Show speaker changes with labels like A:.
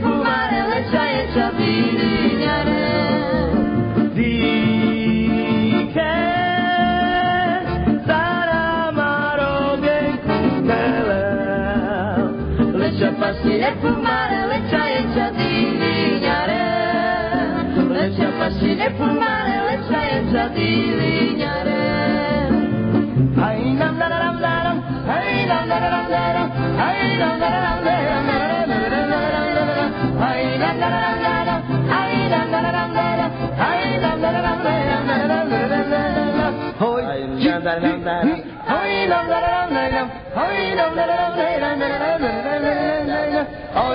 A: Fumare le ciaie ciabine fumare le c'hai in giardiniere, le ci affascina fumare le c'hai in giardiniere. Ai nam da da da da, ai nam da da da da, ai nam da da da da, ai nam da da da da, ai nam da da da da, ai nam da da da da, ai nam da da da da. Hoi, nam da da da da, hoi nam da da da da, hoi nam da da da da. Oh,